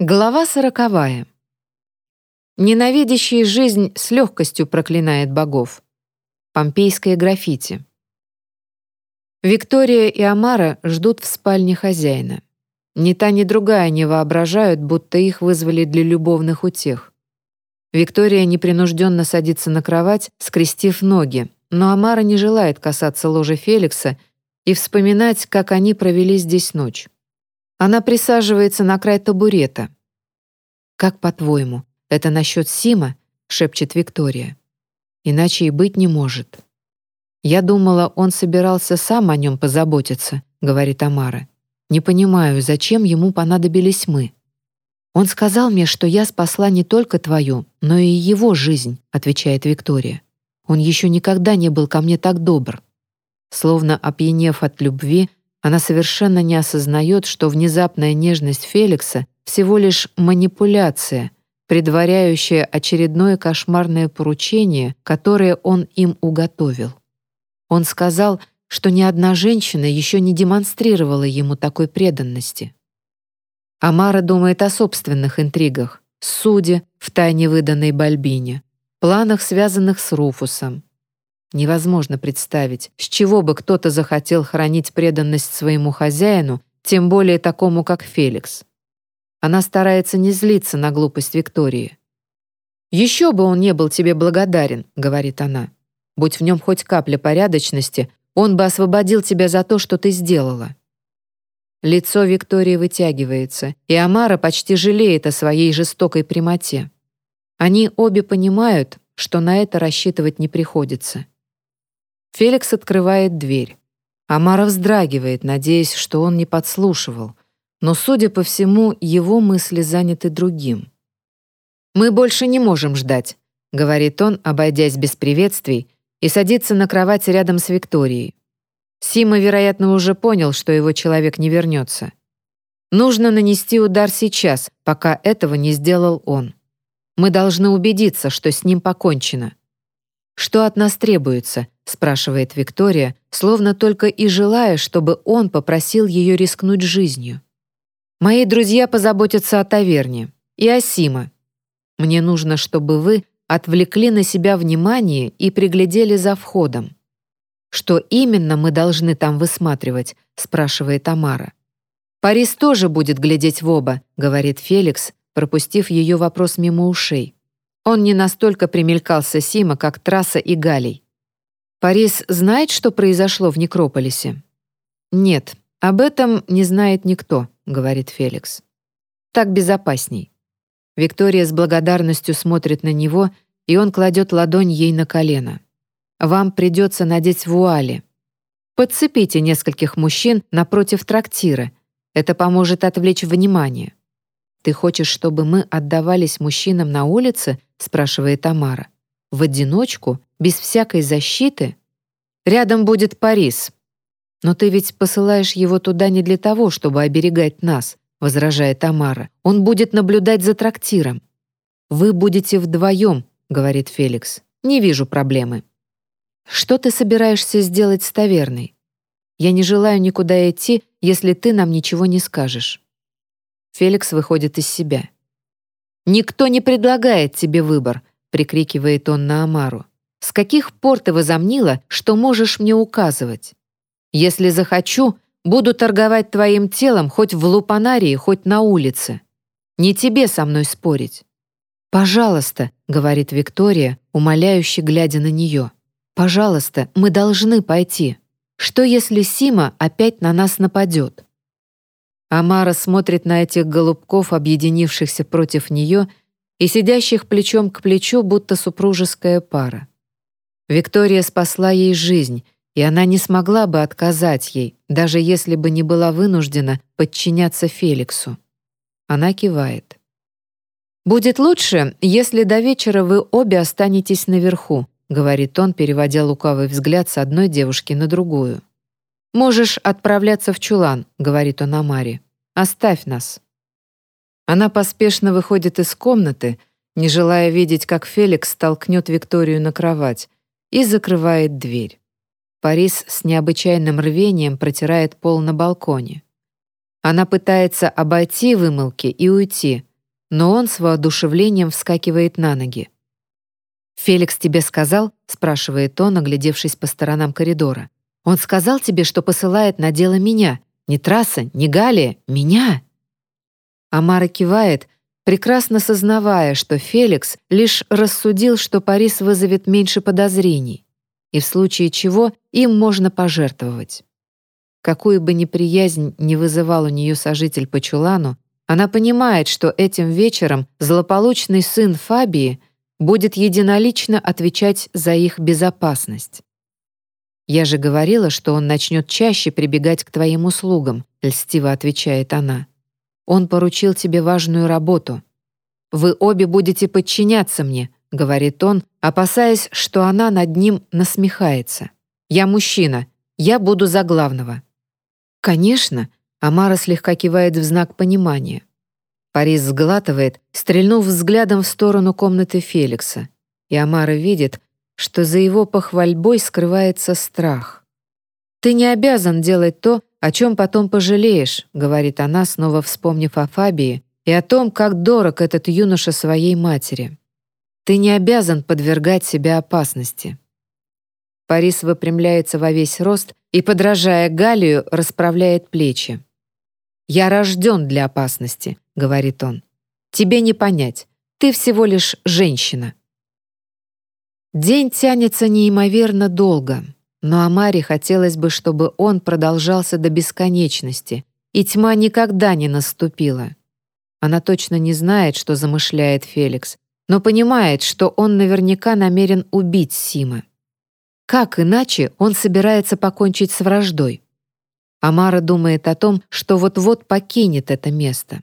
Глава сороковая. Ненавидящий жизнь с легкостью проклинает богов. Помпейское граффити. Виктория и Амара ждут в спальне хозяина. Ни та, ни другая не воображают, будто их вызвали для любовных утех. Виктория непринужденно садится на кровать, скрестив ноги, но Амара не желает касаться ложа Феликса и вспоминать, как они провели здесь ночь. Она присаживается на край табурета. «Как по-твоему, это насчет Сима?» — шепчет Виктория. «Иначе и быть не может». «Я думала, он собирался сам о нем позаботиться», — говорит Амара. «Не понимаю, зачем ему понадобились мы?» «Он сказал мне, что я спасла не только твою, но и его жизнь», — отвечает Виктория. «Он еще никогда не был ко мне так добр». Словно опьянев от любви, она совершенно не осознает, что внезапная нежность Феликса всего лишь манипуляция, предваряющая очередное кошмарное поручение, которое он им уготовил. Он сказал, что ни одна женщина еще не демонстрировала ему такой преданности. Амара думает о собственных интригах, суде, в тайне выданной Бальбине, планах, связанных с Руфусом, Невозможно представить, с чего бы кто-то захотел хранить преданность своему хозяину, тем более такому, как Феликс. Она старается не злиться на глупость Виктории. «Еще бы он не был тебе благодарен», — говорит она. «Будь в нем хоть капля порядочности, он бы освободил тебя за то, что ты сделала». Лицо Виктории вытягивается, и Амара почти жалеет о своей жестокой прямоте. Они обе понимают, что на это рассчитывать не приходится. Феликс открывает дверь. Амара вздрагивает, надеясь, что он не подслушивал, но, судя по всему, его мысли заняты другим. «Мы больше не можем ждать», — говорит он, обойдясь без приветствий, и садится на кровать рядом с Викторией. Сима, вероятно, уже понял, что его человек не вернется. Нужно нанести удар сейчас, пока этого не сделал он. Мы должны убедиться, что с ним покончено. Что от нас требуется, спрашивает Виктория, словно только и желая, чтобы он попросил ее рискнуть жизнью. Мои друзья позаботятся о таверне и о Сима. Мне нужно, чтобы вы отвлекли на себя внимание и приглядели за входом. Что именно мы должны там высматривать, спрашивает Тамара. Парис тоже будет глядеть в оба, говорит Феликс, пропустив ее вопрос мимо ушей. Он не настолько примелькался Сима, как Трасса и Галей. Парис знает, что произошло в Некрополисе? Нет, об этом не знает никто, говорит Феликс. Так безопасней. Виктория с благодарностью смотрит на него, и он кладет ладонь ей на колено. Вам придется надеть вуали. Подцепите нескольких мужчин напротив трактира. Это поможет отвлечь внимание. «Ты хочешь, чтобы мы отдавались мужчинам на улице?» — спрашивает Тамара. «В одиночку без всякой защиты? Рядом будет Парис. Но ты ведь посылаешь его туда не для того, чтобы оберегать нас, возражает Тамара. Он будет наблюдать за трактиром. Вы будете вдвоем, говорит Феликс. Не вижу проблемы. Что ты собираешься сделать с таверной? Я не желаю никуда идти, если ты нам ничего не скажешь. Феликс выходит из себя. «Никто не предлагает тебе выбор», — прикрикивает он на Амару. С каких пор ты возомнила, что можешь мне указывать? Если захочу, буду торговать твоим телом хоть в лупанарии, хоть на улице. Не тебе со мной спорить». «Пожалуйста», — говорит Виктория, умоляюще глядя на нее. «Пожалуйста, мы должны пойти. Что, если Сима опять на нас нападет?» Амара смотрит на этих голубков, объединившихся против нее и сидящих плечом к плечу, будто супружеская пара. Виктория спасла ей жизнь, и она не смогла бы отказать ей, даже если бы не была вынуждена подчиняться Феликсу. Она кивает. «Будет лучше, если до вечера вы обе останетесь наверху», говорит он, переводя лукавый взгляд с одной девушки на другую. «Можешь отправляться в чулан», — говорит он Амаре. «Оставь нас». Она поспешно выходит из комнаты, не желая видеть, как Феликс толкнет Викторию на кровать, и закрывает дверь. Парис с необычайным рвением протирает пол на балконе. Она пытается обойти вымылки и уйти, но он с воодушевлением вскакивает на ноги. «Феликс тебе сказал?» — спрашивает он, оглядевшись по сторонам коридора. «Он сказал тебе, что посылает на дело меня. Не трасса, не Галия, меня!» Амара кивает, прекрасно сознавая, что Феликс лишь рассудил, что Парис вызовет меньше подозрений, и в случае чего им можно пожертвовать. Какую бы неприязнь не вызывал у нее сожитель по чулану, она понимает, что этим вечером злополучный сын Фабии будет единолично отвечать за их безопасность. «Я же говорила, что он начнет чаще прибегать к твоим услугам», — льстиво отвечает она. «Он поручил тебе важную работу. Вы обе будете подчиняться мне», — говорит он, опасаясь, что она над ним насмехается. «Я мужчина, я буду за главного». «Конечно», — Амара слегка кивает в знак понимания. Парис сглатывает, стрельнув взглядом в сторону комнаты Феликса, и Амара видит, что за его похвальбой скрывается страх. «Ты не обязан делать то, о чем потом пожалеешь», — говорит она, снова вспомнив о Фабии и о том, как дорог этот юноша своей матери. «Ты не обязан подвергать себя опасности». Парис выпрямляется во весь рост и, подражая Галию, расправляет плечи. «Я рожден для опасности», — говорит он. «Тебе не понять. Ты всего лишь женщина». День тянется неимоверно долго, но Амаре хотелось бы, чтобы он продолжался до бесконечности, и тьма никогда не наступила. Она точно не знает, что замышляет Феликс, но понимает, что он наверняка намерен убить Сима. Как иначе он собирается покончить с враждой? Амара думает о том, что вот-вот покинет это место.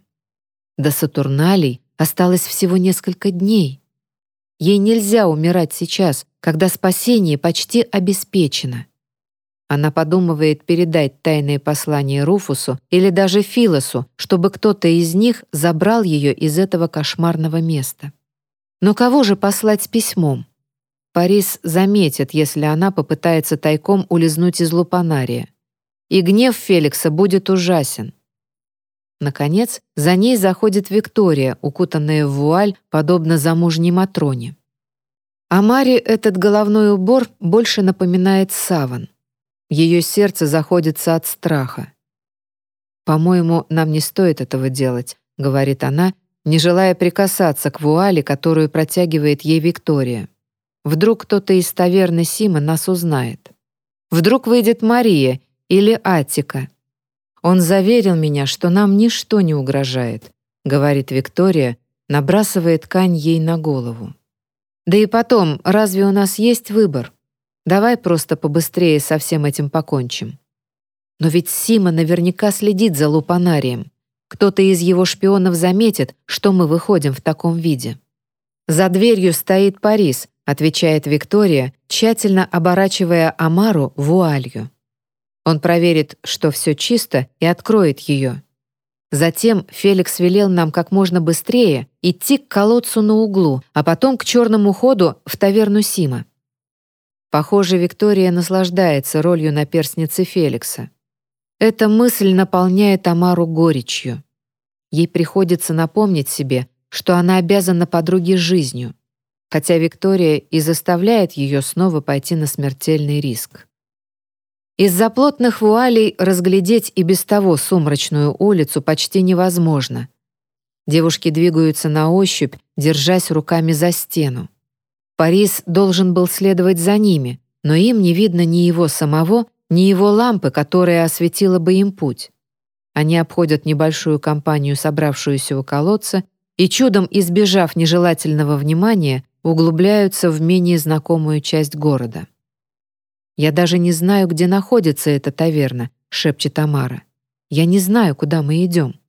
До Сатурналей осталось всего несколько дней. Ей нельзя умирать сейчас, когда спасение почти обеспечено. Она подумывает передать тайные послания Руфусу или даже Филосу, чтобы кто-то из них забрал ее из этого кошмарного места. Но кого же послать с письмом? Парис заметит, если она попытается тайком улизнуть из Лупанария. И гнев Феликса будет ужасен. Наконец, за ней заходит Виктория, укутанная в вуаль, подобно замужней Матроне. А Маре этот головной убор больше напоминает саван. Ее сердце заходится от страха. «По-моему, нам не стоит этого делать», — говорит она, не желая прикасаться к вуале, которую протягивает ей Виктория. «Вдруг кто-то из таверны Сима нас узнает. Вдруг выйдет Мария или Атика, он заверил меня, что нам ничто не угрожает, говорит Виктория, набрасывая ткань ей на голову. Да и потом, разве у нас есть выбор? Давай просто побыстрее со всем этим покончим. Но ведь Сима наверняка следит за лупанарием. Кто-то из его шпионов заметит, что мы выходим в таком виде. За дверью стоит Парис, отвечает Виктория, тщательно оборачивая Амару вуалью. Он проверит, что все чисто, и откроет ее. Затем Феликс велел нам как можно быстрее идти к колодцу на углу, а потом к черному ходу в таверну Сима. Похоже, Виктория наслаждается ролью наперсницы Феликса. Эта мысль наполняет Амару горечью. Ей приходится напомнить себе, что она обязана подруге жизнью, хотя Виктория и заставляет ее снова пойти на смертельный риск. Из-за плотных вуалей разглядеть и без того сумрачную улицу почти невозможно. Девушки двигаются на ощупь, держась руками за стену. Парис должен был следовать за ними, но им не видно ни его самого, ни его лампы, которая осветила бы им путь. Они обходят небольшую компанию, собравшуюся у колодца, и, чудом избежав нежелательного внимания, углубляются в менее знакомую часть города. «Я даже не знаю, где находится эта таверна», — шепчет Тамара. «Я не знаю, куда мы идем».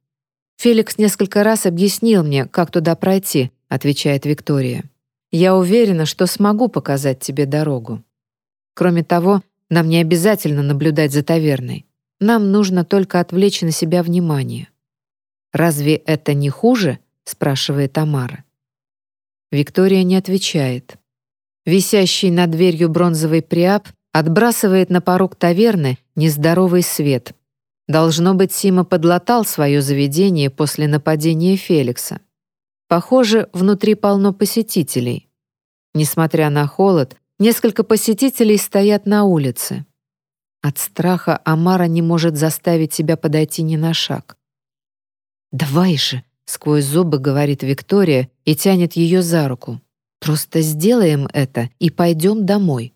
«Феликс несколько раз объяснил мне, как туда пройти», — отвечает Виктория. «Я уверена, что смогу показать тебе дорогу. Кроме того, нам не обязательно наблюдать за таверной. Нам нужно только отвлечь на себя внимание». «Разве это не хуже?» — спрашивает Тамара. Виктория не отвечает. Висящий над дверью бронзовый приап отбрасывает на порог таверны нездоровый свет. Должно быть, Сима подлатал свое заведение после нападения Феликса. Похоже, внутри полно посетителей. Несмотря на холод, несколько посетителей стоят на улице. От страха Амара не может заставить себя подойти ни на шаг. «Давай же!» — сквозь зубы говорит Виктория и тянет ее за руку. «Просто сделаем это и пойдем домой».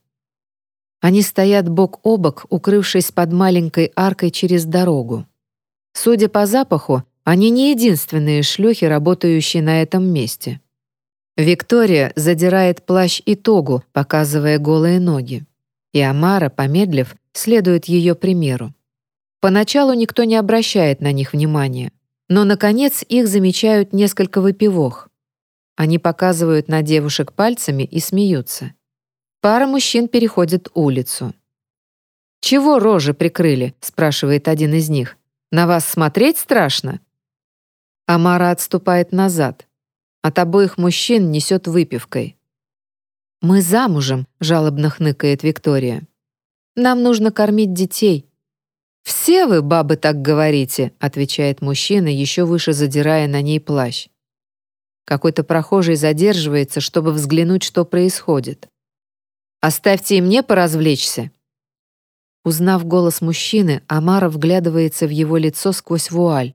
Они стоят бок о бок, укрывшись под маленькой аркой через дорогу. Судя по запаху, они не единственные шлюхи, работающие на этом месте. Виктория задирает плащ и тогу, показывая голые ноги. И Амара, помедлив, следует ее примеру. Поначалу никто не обращает на них внимания, но, наконец, их замечают несколько выпивох. Они показывают на девушек пальцами и смеются. Пара мужчин переходит улицу. «Чего рожи прикрыли?» — спрашивает один из них. «На вас смотреть страшно?» Амара отступает назад. От обоих мужчин несет выпивкой. «Мы замужем», — жалобно хныкает Виктория. «Нам нужно кормить детей». «Все вы, бабы, так говорите», — отвечает мужчина, еще выше задирая на ней плащ. Какой-то прохожий задерживается, чтобы взглянуть, что происходит. «Оставьте и мне поразвлечься». Узнав голос мужчины, Амара вглядывается в его лицо сквозь вуаль.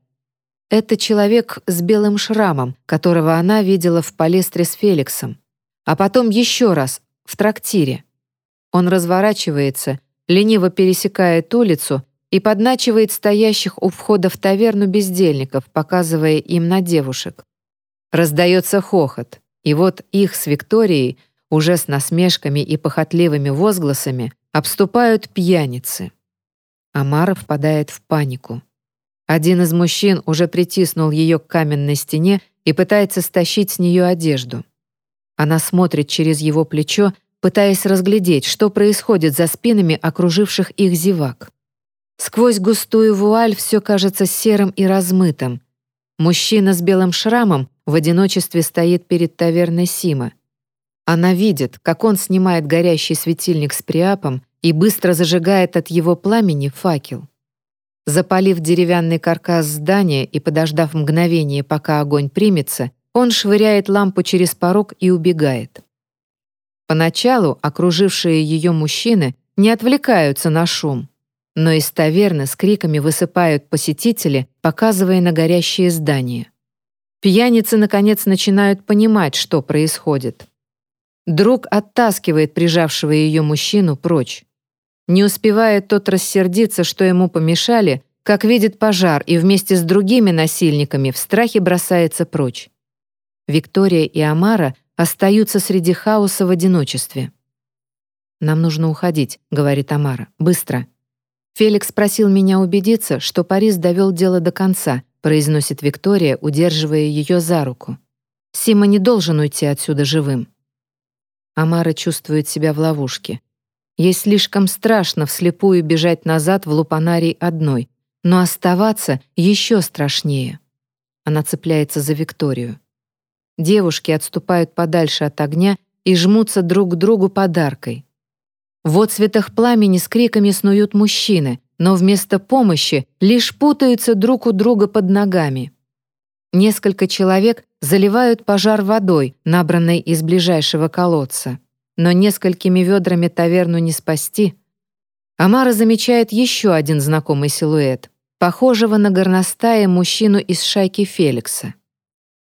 Это человек с белым шрамом, которого она видела в палестре с Феликсом. А потом еще раз, в трактире. Он разворачивается, лениво пересекает улицу и подначивает стоящих у входа в таверну бездельников, показывая им на девушек. Раздается хохот, и вот их с Викторией, уже с насмешками и похотливыми возгласами, обступают пьяницы. Амара впадает в панику. Один из мужчин уже притиснул ее к каменной стене и пытается стащить с нее одежду. Она смотрит через его плечо, пытаясь разглядеть, что происходит за спинами окруживших их зевак. Сквозь густую вуаль все кажется серым и размытым. Мужчина с белым шрамом в одиночестве стоит перед таверной Сима. Она видит, как он снимает горящий светильник с приапом и быстро зажигает от его пламени факел. Запалив деревянный каркас здания и подождав мгновение, пока огонь примется, он швыряет лампу через порог и убегает. Поначалу окружившие ее мужчины не отвлекаются на шум, но из таверны с криками высыпают посетители, показывая на горящее здание. Пьяницы, наконец, начинают понимать, что происходит. Друг оттаскивает прижавшего ее мужчину прочь. Не успевает тот рассердиться, что ему помешали, как видит пожар и вместе с другими насильниками в страхе бросается прочь. Виктория и Амара остаются среди хаоса в одиночестве. «Нам нужно уходить», — говорит Амара. «Быстро». Феликс просил меня убедиться, что Парис довел дело до конца, произносит Виктория, удерживая ее за руку. Сима не должен уйти отсюда живым. Амара чувствует себя в ловушке. Ей слишком страшно вслепую бежать назад в лупанарий одной, но оставаться еще страшнее. Она цепляется за Викторию. Девушки отступают подальше от огня и жмутся друг к другу подаркой. В отцветах пламени с криками снуют мужчины, но вместо помощи лишь путаются друг у друга под ногами. Несколько человек заливают пожар водой, набранной из ближайшего колодца но несколькими ведрами таверну не спасти. Амара замечает еще один знакомый силуэт, похожего на горностая мужчину из шайки Феликса.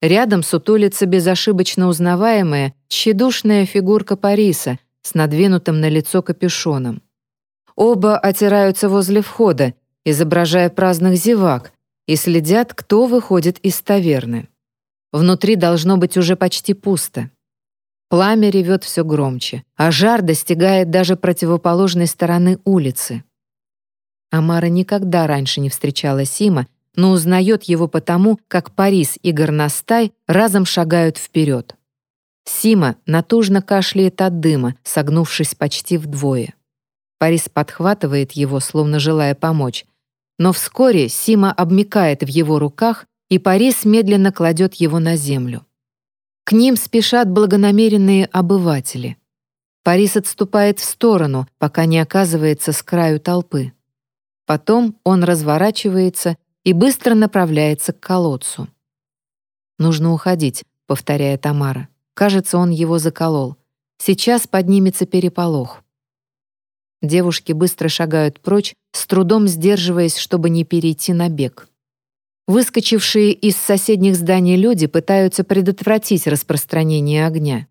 Рядом сутулится безошибочно узнаваемая, тщедушная фигурка Париса с надвинутым на лицо капюшоном. Оба отираются возле входа, изображая праздных зевак, и следят, кто выходит из таверны. Внутри должно быть уже почти пусто. Пламя ревет все громче, а жар достигает даже противоположной стороны улицы. Амара никогда раньше не встречала Сима, но узнает его потому, как Парис и Горностай разом шагают вперед. Сима натужно кашляет от дыма, согнувшись почти вдвое. Парис подхватывает его, словно желая помочь. Но вскоре Сима обмикает в его руках, и Парис медленно кладет его на землю. К ним спешат благонамеренные обыватели. Парис отступает в сторону, пока не оказывается с краю толпы. Потом он разворачивается и быстро направляется к колодцу. Нужно уходить, повторяет Тамара. Кажется, он его заколол. Сейчас поднимется переполох. Девушки быстро шагают прочь, с трудом сдерживаясь, чтобы не перейти на бег. Выскочившие из соседних зданий люди пытаются предотвратить распространение огня.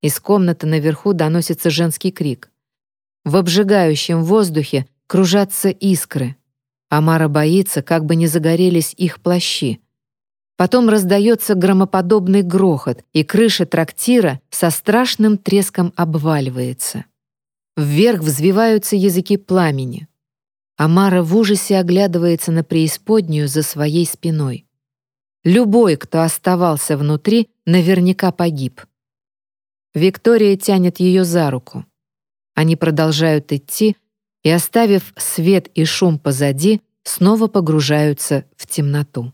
Из комнаты наверху доносится женский крик. В обжигающем воздухе кружатся искры. Амара боится, как бы не загорелись их плащи. Потом раздается громоподобный грохот, и крыша трактира со страшным треском обваливается. Вверх взвиваются языки пламени. Амара в ужасе оглядывается на преисподнюю за своей спиной. Любой, кто оставался внутри, наверняка погиб. Виктория тянет ее за руку. Они продолжают идти и, оставив свет и шум позади, снова погружаются в темноту.